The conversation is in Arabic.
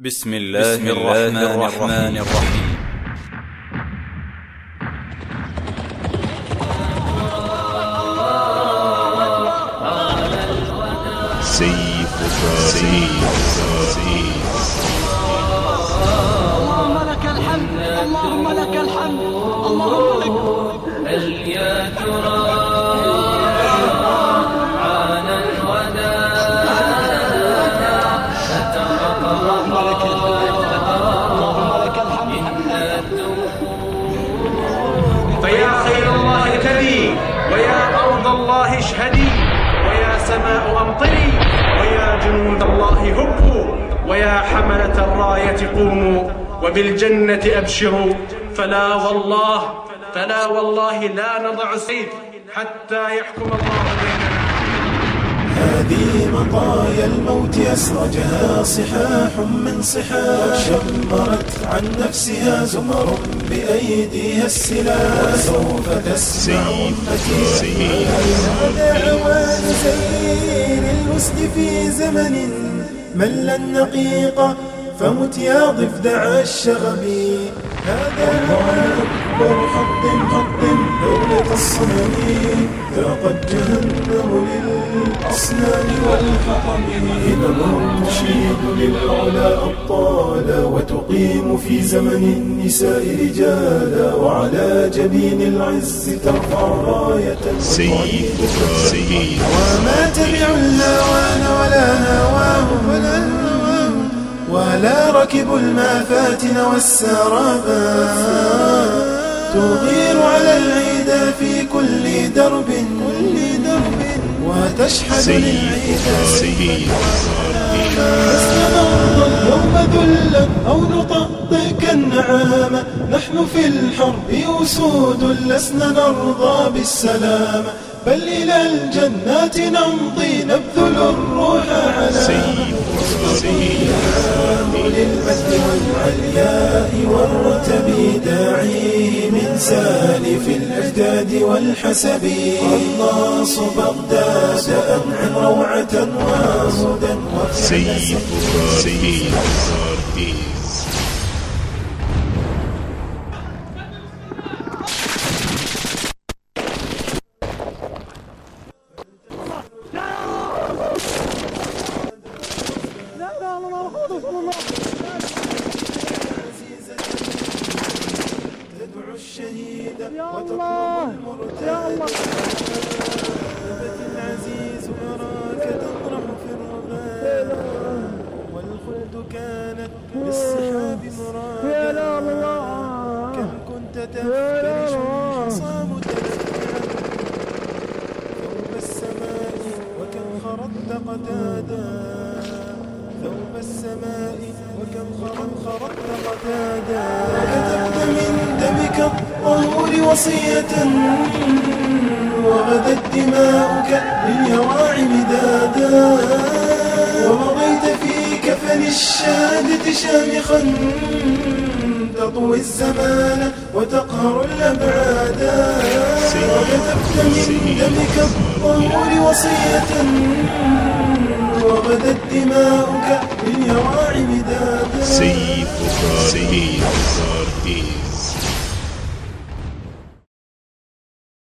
بسم الله, بسم الله الرحمن, الرحمن الرحيم. سيف سيف اللهم لك الحمد اللهم لك الحمد اللهم لك هل اشهدي ويا سماء أمطري ويا جنود الله هبوا ويا حملة الراية قوموا وبالجنة أبشروا. فلا والله فلا والله لا نضع السيف حتى يحكم الله بيننا. هذه مطايا الموت أسرجها صحاح من صحاح. شمرت عن نفسها زمر بأيديها السلاح. سوف تسمع أمتي هذا أوان سير الوسد في زمن مل النقيق فمت يا ضفدع الشغب. هذا الله الصنم ذاقت جهنم للأصنام والحطم همم تشيد للعلا أبطالا وتقيم في زمن النساء رجالا وعلى جبين العز ترفع راية سيف سيف وما تبع الهوان ولا هواه ولا ولا ركبوا المافاتن والسرابا تغير على كل درب كل درب لسنا نرضى اليوم ذلا أو نطأطئ كالنعامة نحن في الحرب أسود لسنا نرضى بالسلامة بل إلى الجنات نمضي نبذل الروح على للمجد والعلياء والرتب داعي من سالف الأجداد والحسب قناص بغداد أنعم روعة وهدى سيف سيف تدعو الشهيد وتطلب المرتد ثبت العزيز يراك تطرح في الرغام والخلد كانت بالصحاب مرادا كم كنت تفترش متلفعا ثوب السماء وكم خرجت قتادا ثوب السماء وكم خرجت قتادا من دمك الطهور وصية وغدت دماؤك لليواعي مدادا ومضيت في كفن الشهادة شامخا تطوي الزمان وتقهر الأبعادا وكتبت من دمك الطهور وصية وغدت دماؤك لليواعي مدادا سيف سيف